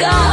God.